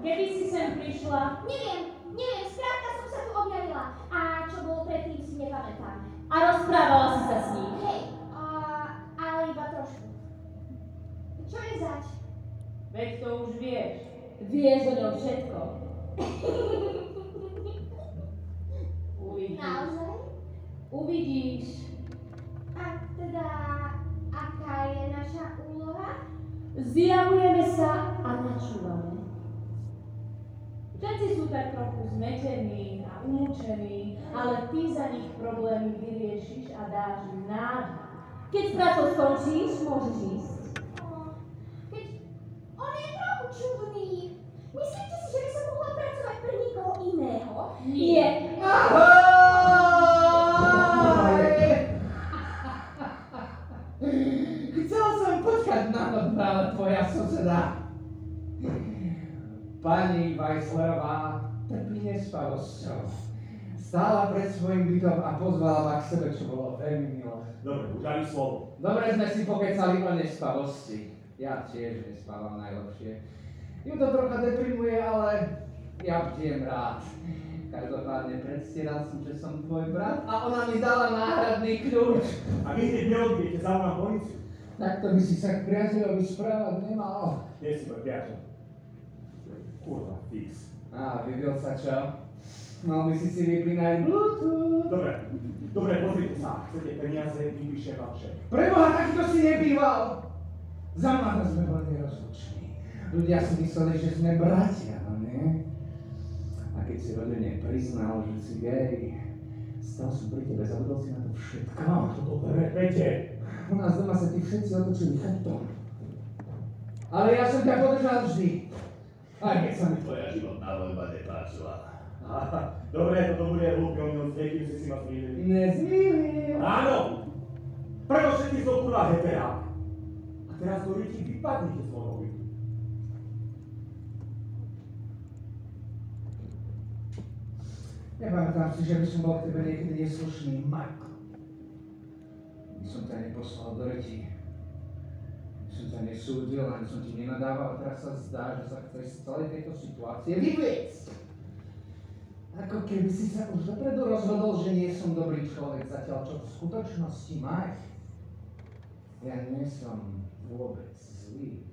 Kedy si sem prišla? Neviem, neviem, skrátka som sa tu objavila. A čo bolo predtým si nepamätám. A rozprávala si sa s ním. Hej, ale iba trošku. Čo je zač? Veď to už vieš. Vieš o ňom všetko. Uvidíš. Naozaj? Uvidíš. A teda, aká je naša úloha? Zjavujeme sa a načúvame. Všetci sú tak trochu zmetení a umúčení, ale ty za nich problémy vyriešiš a dáš im nádej. Keď s prácou skončíš, môžeš ísť. Keď on je trochu čudný. Myslíte si, že by som mohla pracovať pre nikoho iného? Nie. Ahoj! Chcel som počkať na to, ale tvoja suseda. Pani Weisslerová trpí nespavosťou. Stála pred svojim bytom a pozvala ma k sebe, čo bolo veľmi milé. Dobre, už ani slovo. Dobre sme si pokecali o nespavosti. Ja tiež nespávam najlepšie. Ju to trocha deprimuje, ale ja bdiem rád. Každopádne predstieral som, že som tvoj brat a ona mi dala náhradný kľúč. A vy hneď neodbijete, zavolám policiu. Takto by si sa k priateľovi správať nemal. Nie si môj priateľ. Kurva, fix. Á, vybil sa čo? Mal by si si vypínať Bluetooth. Dobre, dobre, pozrite sa. Chcete peniaze, vypíšem vám šek. Preboha, takto si nebýval. Za mladá sme boli rozluční. Ľudia si mysleli, že sme bratia, no nie? A keď si rodene priznal, že si gay, stal som pri tebe, zabudol si na to všetko. Dobre, Pete. U nás doma sa ti všetci otočili chrbtom. Ale ja som ťa podržal vždy. Aj keď sa mi tvoja životná voľba nepáčila. Dobre, toto bude hlúpy, oni len kým si si ma zmýlili. Nezmýlil. Áno! Preto všetci sú kurva heterák. A teraz do ti vypadnite z môjho bytu. Nepamätám si, že by som bol k tebe niekedy neslušný, Marko. By som ťa neposlal do reti. Ťa nesúdil, ani som ti nenadával, a teraz sa zdá, že sa chceš z celej tejto situácie vyviecť. Ako keby si sa už dopredu rozhodol, že nie som dobrý človek, zatiaľ čo v skutočnosti máš. Ja nie som vôbec zlý.